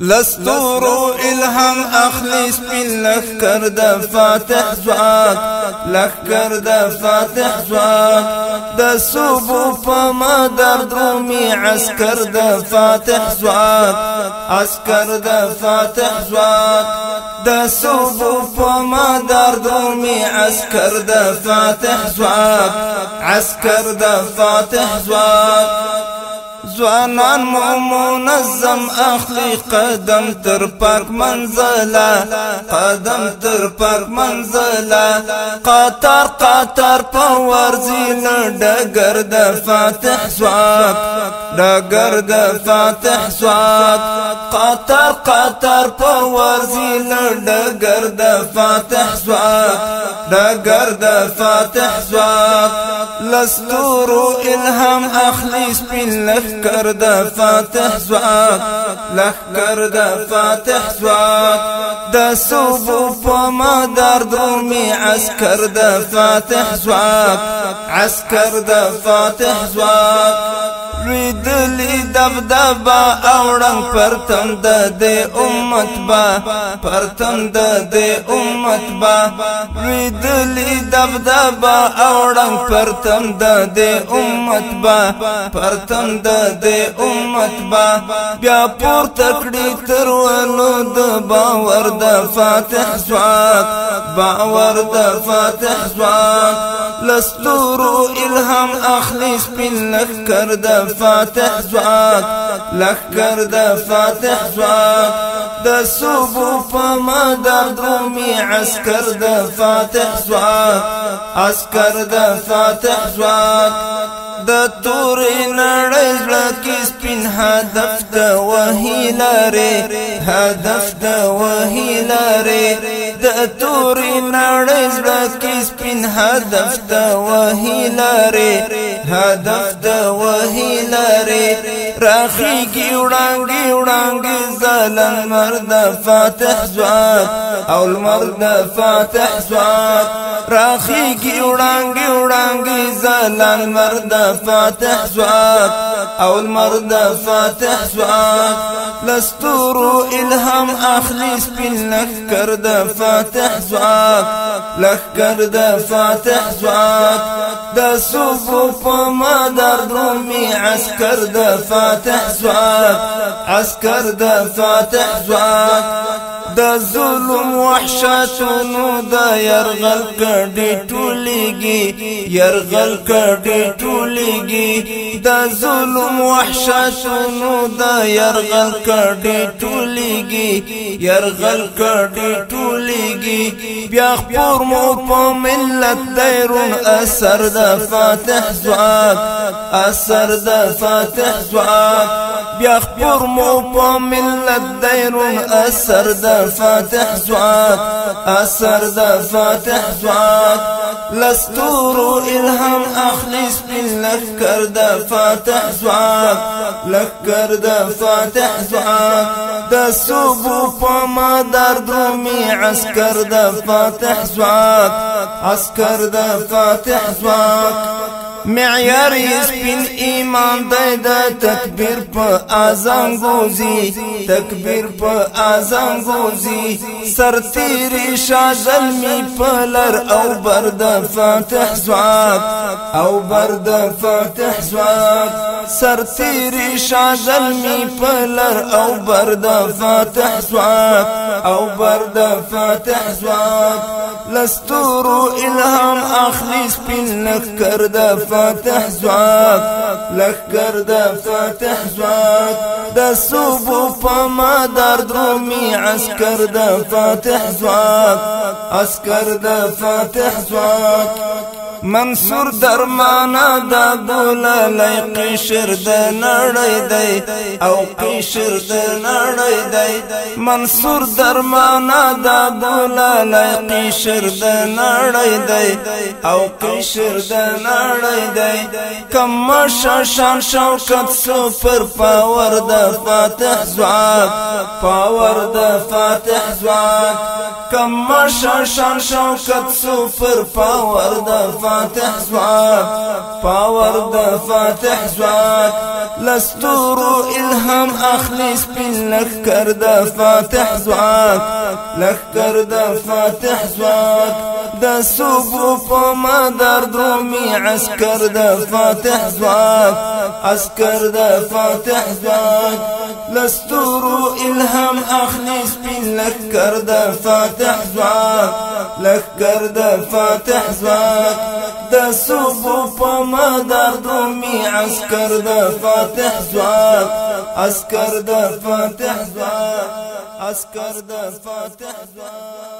لستورو الهم اخلص من لخکر دفاتح فاتح زواک دفاتح د فاتح فما د درومي عسكر دفاتح زواك عسكر دفاتح زواك دسوبو فما صوبو درومي عسكر دفاتح زواك عسكر دفاتح زواك زوانان مو منظم اخلي قدم تر پاک منزلا قدم تر پاک منزلا قطر قطر پاور زین دگر د فاتح سواک دگر د فاتح سواک قطر قطر پاور زین دگر د فاتح سواک دگر د فاتح سواک لستورو الهام اخلي سپین لفظ لخکر د فاتح سواد لخکر د فاتح سواد د صوب په دار دومي عسكر د فاتح سواد عسكر د فاتح سواد لوی دلی دبدبا اوڑن پرتم د دې امت با پرتم د دې امت با لوی دلی دبدبا اوڑن پرتم د دې امت با پرتم د د امت با بیا پور تکړی تر ونو د باور د فاتح سواد باور د فاتح سواد لستورو الهام اخلی سپین لخکر د فاتح زواک لخکر د فاتح زواک د صوبو په مدار دومی عسکر د فاتح زواک عسکر د فاتح زواک د تور نړۍ لکه سپین هدف د وهیلاره هدف د وحی لارې د تورې نړۍ زړه کې سپین هدف د وحی لارې هدف د وحی لارې راخیږي وړانګي وړانګي ظلم مرد فاتح زوات او المرد فاتح زوات راخیږي وړانګي وړانګي ظلم مرد فاتح زوات او المرد فاتح زوات لستورو الهام اخلی سپین لکر فاتح زعاك لك كرد فاتح زعاك د صوفو په مدار رومي عسكر د فاتح زعاك عسكر د فاتح زعاك د ظلم وحشتونو د يرغل کړي ټولېږي يرغل کړي ټولېږي د ظلم وحشتونو د يرغل کړي ټولېږي يرغل کړي ټولېږي بیا خپور مو په ملت دیرون اثر د فاتح زواک اثر د فاتح زواک بیا خپور مو په ملت دیرون اثر د فاتح سواد أسر د فاتح سواد لستور الهام اخلص لكر د فاتح سواد لكر د فاتح سواد دا صوبو فما دار دومي عسكر د فاتح سواد عسكر د فاتح سواد معیار سپین ایمان دی د تکبیر په اعظم ګوزی تکبیر په اعظم ګوزی سرتیری شاه زلمی پلر او برد فاتح زواک او برد فاتح زواک سرتیری شاه زلمی پلر او برد فاتح زواک او برد فاتح زواک لستورو الهام اخلی سپین لخ کرده فاتح فتح زواک لخر د فتح زواک د صوبو په مدار درومي عسكر د فتح زواک عسكر د فتح زواک منصور درمانا دا ګولا لای قشر د نړۍ دی او قشر د نړۍ دی منصور درمانا دا ګولا لای قشر د نړۍ دی او قشر د نړۍ دی کم شان شوکت سپر پاور د فاتح زواک پاور د فاتح زواک کم شان شوکت سپر پاور د فاتح فاتح ځواک پاور د فاتح ځواک لستورو الهام اخلي سپین لخر د فاتح ځواک لخر د فاتح ځواک د صبر په مدار درومي عسكر د فاتح ځواک عسكر د فاتح ځواک لستورو الهام اخلي سپین لخر د فاتح ځواک لخر د فاتح ځواک د صبح په مدار دومي عسكر د فاتح زواک عسكر د فاتح زواک عسكر د فاتح زواک